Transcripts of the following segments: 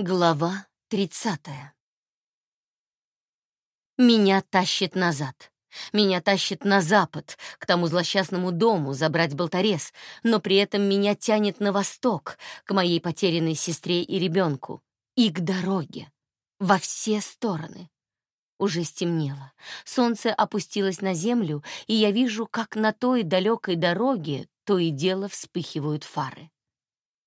Глава 30 Меня тащит назад. Меня тащит на запад, к тому злосчастному дому, забрать болторез, но при этом меня тянет на восток, к моей потерянной сестре и ребенку, и к дороге, во все стороны. Уже стемнело. Солнце опустилось на землю, и я вижу, как на той далекой дороге то и дело вспыхивают фары.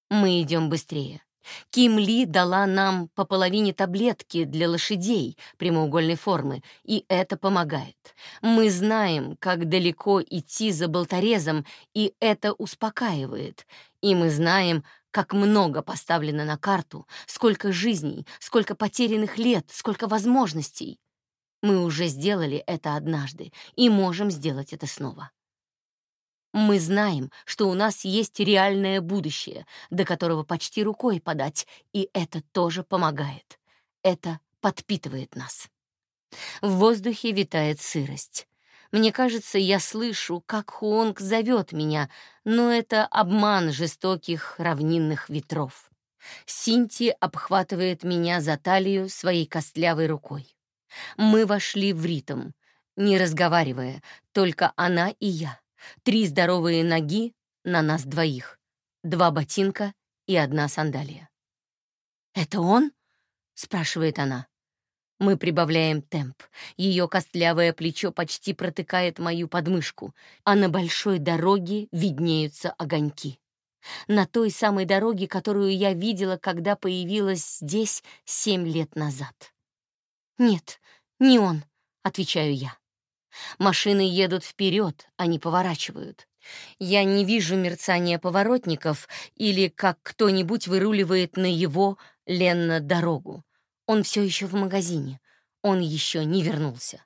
Мы идем быстрее. Ким Ли дала нам по половине таблетки для лошадей прямоугольной формы, и это помогает. Мы знаем, как далеко идти за болторезом, и это успокаивает. И мы знаем, как много поставлено на карту, сколько жизней, сколько потерянных лет, сколько возможностей. Мы уже сделали это однажды и можем сделать это снова. Мы знаем, что у нас есть реальное будущее, до которого почти рукой подать, и это тоже помогает. Это подпитывает нас. В воздухе витает сырость. Мне кажется, я слышу, как Хуонг зовет меня, но это обман жестоких равнинных ветров. Синти обхватывает меня за талию своей костлявой рукой. Мы вошли в ритм, не разговаривая, только она и я. Три здоровые ноги на нас двоих, два ботинка и одна сандалия. «Это он?» — спрашивает она. Мы прибавляем темп. Ее костлявое плечо почти протыкает мою подмышку, а на большой дороге виднеются огоньки. На той самой дороге, которую я видела, когда появилась здесь семь лет назад. «Нет, не он», — отвечаю я. Машины едут вперед, а не поворачивают. Я не вижу мерцания поворотников или как кто-нибудь выруливает на его Ленна дорогу. Он все еще в магазине. Он еще не вернулся.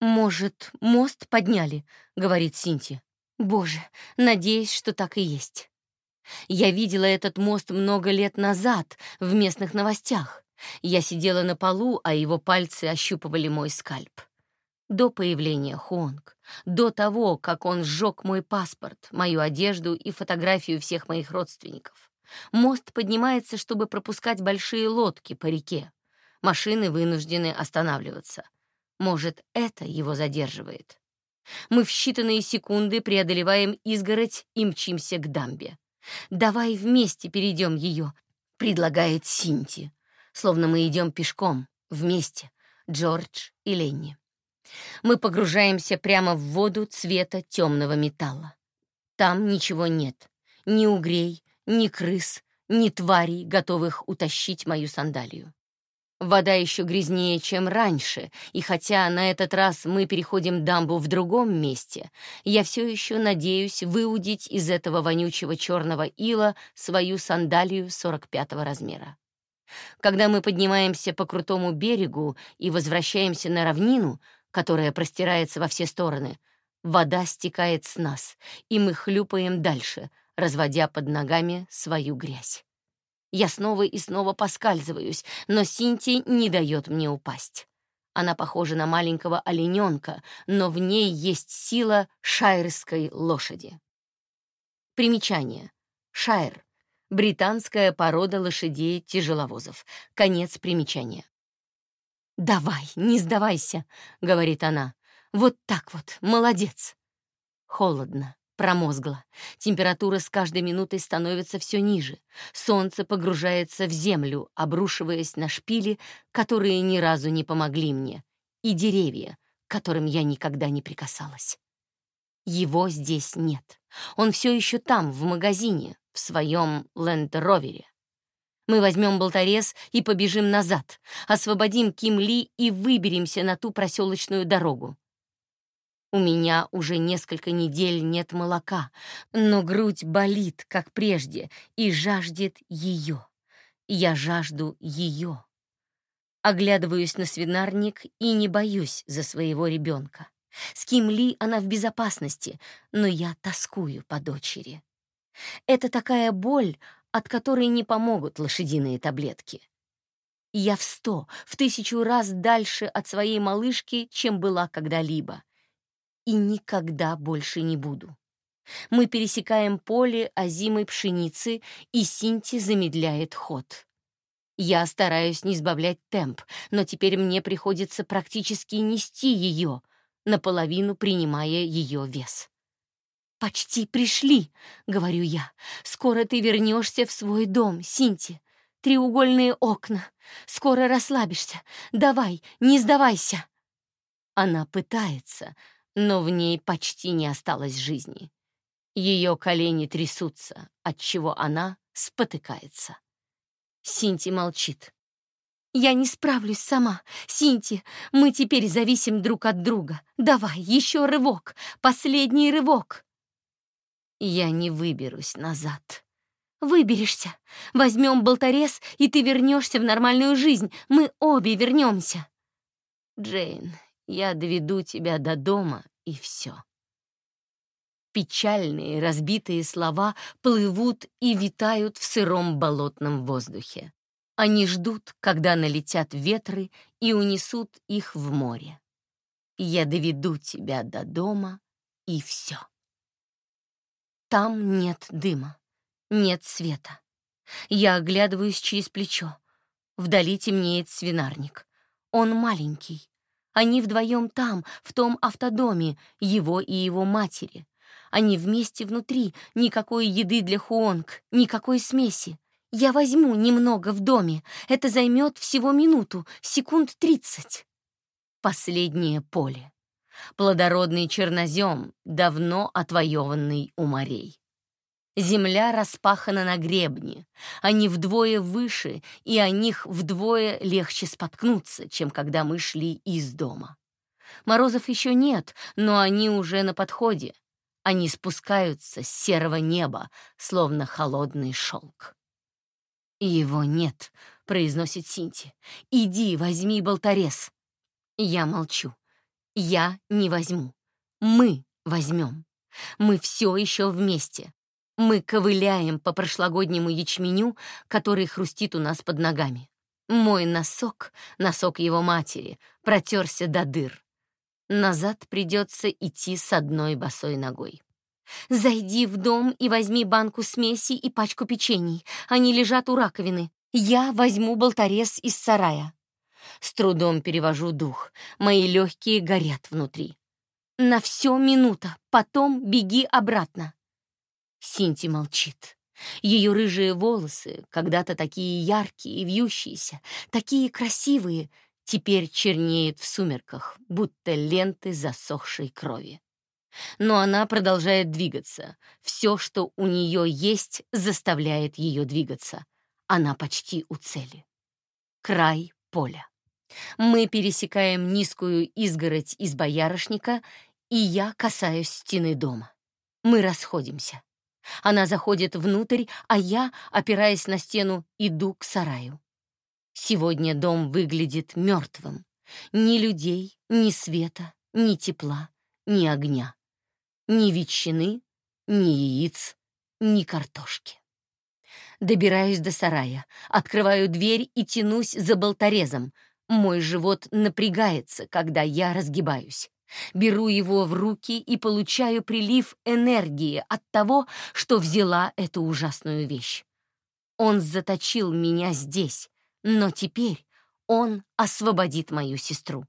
«Может, мост подняли?» — говорит Синти. «Боже, надеюсь, что так и есть». Я видела этот мост много лет назад в местных новостях. Я сидела на полу, а его пальцы ощупывали мой скальп. До появления Хуонг, до того, как он сжег мой паспорт, мою одежду и фотографию всех моих родственников. Мост поднимается, чтобы пропускать большие лодки по реке. Машины вынуждены останавливаться. Может, это его задерживает. Мы в считанные секунды преодолеваем изгородь и мчимся к дамбе. «Давай вместе перейдем ее», — предлагает Синти. Словно мы идем пешком, вместе, Джордж и Ленни. Мы погружаемся прямо в воду цвета темного металла. Там ничего нет. Ни угрей, ни крыс, ни тварей, готовых утащить мою сандалию. Вода еще грязнее, чем раньше, и хотя на этот раз мы переходим дамбу в другом месте, я все еще надеюсь выудить из этого вонючего черного ила свою сандалию 45-го размера. Когда мы поднимаемся по крутому берегу и возвращаемся на равнину, которая простирается во все стороны, вода стекает с нас, и мы хлюпаем дальше, разводя под ногами свою грязь. Я снова и снова поскальзываюсь, но Синти не дает мне упасть. Она похожа на маленького олененка, но в ней есть сила шайрской лошади. Примечание. Шайр — британская порода лошадей-тяжеловозов. Конец примечания. «Давай, не сдавайся», — говорит она. «Вот так вот, молодец». Холодно, промозгло. Температура с каждой минутой становится все ниже. Солнце погружается в землю, обрушиваясь на шпили, которые ни разу не помогли мне, и деревья, к которым я никогда не прикасалась. Его здесь нет. Он все еще там, в магазине, в своем ленд-ровере. Мы возьмем болторез и побежим назад, освободим Ким Ли и выберемся на ту проселочную дорогу. У меня уже несколько недель нет молока, но грудь болит, как прежде, и жаждет ее. Я жажду ее. Оглядываюсь на свинарник и не боюсь за своего ребенка. С Ким Ли она в безопасности, но я тоскую по дочери. Это такая боль, от которой не помогут лошадиные таблетки. Я в сто, в тысячу раз дальше от своей малышки, чем была когда-либо. И никогда больше не буду. Мы пересекаем поле озимой пшеницы, и Синти замедляет ход. Я стараюсь не сбавлять темп, но теперь мне приходится практически нести ее, наполовину принимая ее вес. «Почти пришли», — говорю я. «Скоро ты вернешься в свой дом, Синти. Треугольные окна. Скоро расслабишься. Давай, не сдавайся». Она пытается, но в ней почти не осталось жизни. Ее колени трясутся, отчего она спотыкается. Синти молчит. «Я не справлюсь сама. Синти, мы теперь зависим друг от друга. Давай, еще рывок, последний рывок». Я не выберусь назад. Выберешься. Возьмем болторез, и ты вернешься в нормальную жизнь. Мы обе вернемся. Джейн, я доведу тебя до дома, и все. Печальные, разбитые слова плывут и витают в сыром болотном воздухе. Они ждут, когда налетят ветры и унесут их в море. Я доведу тебя до дома, и все. Там нет дыма, нет света. Я оглядываюсь через плечо. Вдали темнеет свинарник. Он маленький. Они вдвоем там, в том автодоме, его и его матери. Они вместе внутри, никакой еды для Хуонг, никакой смеси. Я возьму немного в доме, это займет всего минуту, секунд тридцать. Последнее поле плодородный чернозем, давно отвоеванный у морей. Земля распахана на гребне, они вдвое выше, и о них вдвое легче споткнуться, чем когда мы шли из дома. Морозов еще нет, но они уже на подходе. Они спускаются с серого неба, словно холодный шелк. «Его нет», — произносит Синти. «Иди, возьми болторез». Я молчу. Я не возьму. Мы возьмем. Мы все еще вместе. Мы ковыляем по прошлогоднему ячменю, который хрустит у нас под ногами. Мой носок, носок его матери, протерся до дыр. Назад придется идти с одной босой ногой. «Зайди в дом и возьми банку смеси и пачку печений. Они лежат у раковины. Я возьму болторез из сарая». С трудом перевожу дух. Мои легкие горят внутри. На все минута, потом беги обратно. Синти молчит. Ее рыжие волосы, когда-то такие яркие и вьющиеся, такие красивые, теперь чернеют в сумерках, будто ленты засохшей крови. Но она продолжает двигаться. Все, что у нее есть, заставляет ее двигаться. Она почти у цели. Край поля. Мы пересекаем низкую изгородь из боярышника, и я касаюсь стены дома. Мы расходимся. Она заходит внутрь, а я, опираясь на стену, иду к сараю. Сегодня дом выглядит мертвым. Ни людей, ни света, ни тепла, ни огня. Ни ветчины, ни яиц, ни картошки. Добираюсь до сарая, открываю дверь и тянусь за болторезом, мой живот напрягается, когда я разгибаюсь. Беру его в руки и получаю прилив энергии от того, что взяла эту ужасную вещь. Он заточил меня здесь, но теперь он освободит мою сестру.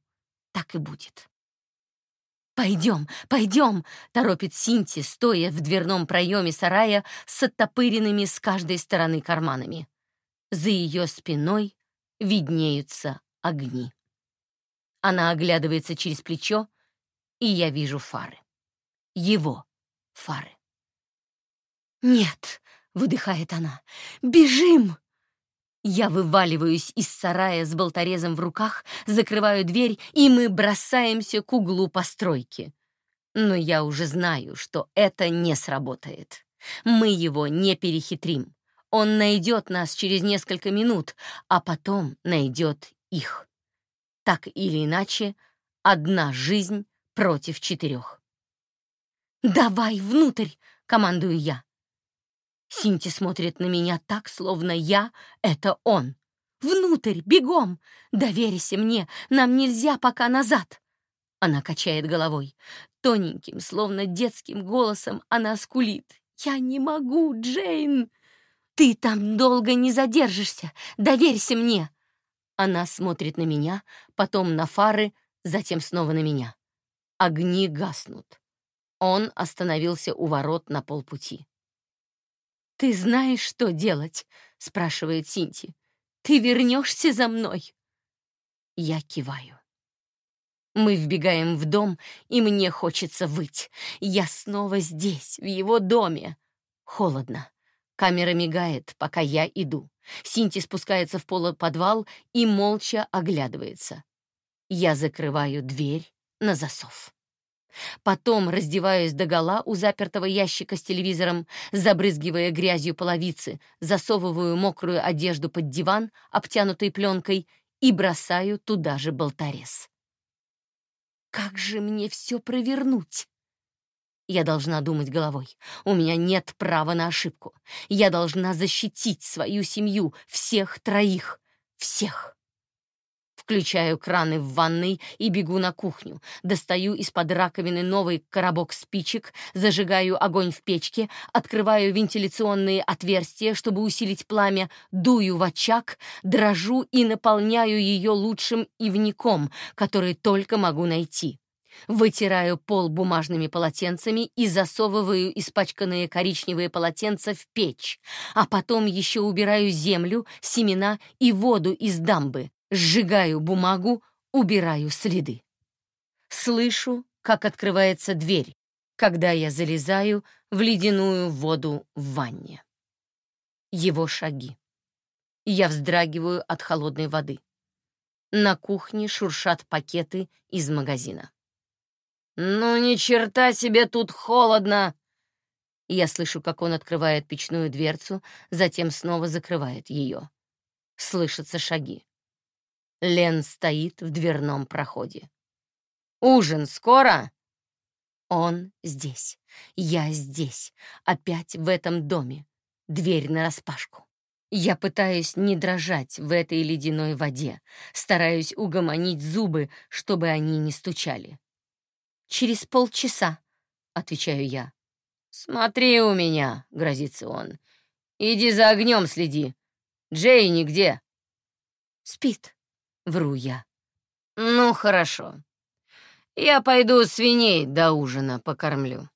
Так и будет. «Пойдем, пойдем!» — торопит Синти, стоя в дверном проеме сарая с оттопыренными с каждой стороны карманами. За ее спиной виднеются огни. Она оглядывается через плечо, и я вижу фары. Его фары. «Нет!» — выдыхает она. «Бежим!» Я вываливаюсь из сарая с болторезом в руках, закрываю дверь, и мы бросаемся к углу постройки. Но я уже знаю, что это не сработает. Мы его не перехитрим. Он найдет нас через несколько минут, а потом найдет их. Так или иначе, одна жизнь против четырех. «Давай внутрь!» — командую я. Синти смотрит на меня так, словно я — это он. «Внутрь! Бегом! Доверься мне! Нам нельзя пока назад!» Она качает головой. Тоненьким, словно детским голосом она скулит. «Я не могу, Джейн!» «Ты там долго не задержишься! Доверься мне!» Она смотрит на меня, потом на фары, затем снова на меня. Огни гаснут. Он остановился у ворот на полпути. «Ты знаешь, что делать?» — спрашивает Синти. «Ты вернешься за мной?» Я киваю. Мы вбегаем в дом, и мне хочется выть. Я снова здесь, в его доме. Холодно. Камера мигает, пока я иду. Синти спускается в полуподвал и молча оглядывается. Я закрываю дверь на засов. Потом раздеваюсь догола у запертого ящика с телевизором, забрызгивая грязью половицы, засовываю мокрую одежду под диван, обтянутый пленкой, и бросаю туда же болторез. Как же мне все провернуть? Я должна думать головой. У меня нет права на ошибку. Я должна защитить свою семью, всех троих, всех. Включаю краны в ванной и бегу на кухню. Достаю из-под раковины новый коробок спичек, зажигаю огонь в печке, открываю вентиляционные отверстия, чтобы усилить пламя, дую в очаг, дрожу и наполняю ее лучшим ивником, который только могу найти. Вытираю пол бумажными полотенцами и засовываю испачканные коричневые полотенца в печь, а потом еще убираю землю, семена и воду из дамбы, Сжигаю бумагу, убираю следы. Слышу, как открывается дверь, когда я залезаю в ледяную воду в ванне. Его шаги. Я вздрагиваю от холодной воды. На кухне шуршат пакеты из магазина. «Ну, ни черта себе тут холодно!» Я слышу, как он открывает печную дверцу, затем снова закрывает ее. Слышатся шаги. Лен стоит в дверном проходе. «Ужин скоро?» Он здесь. Я здесь. Опять в этом доме. Дверь нараспашку. Я пытаюсь не дрожать в этой ледяной воде, стараюсь угомонить зубы, чтобы они не стучали. «Через полчаса», — отвечаю я. «Смотри у меня», — грозится он. «Иди за огнем следи. Джейни где?» «Спит», Вру я. «Ну, хорошо. Я пойду свиней до ужина покормлю».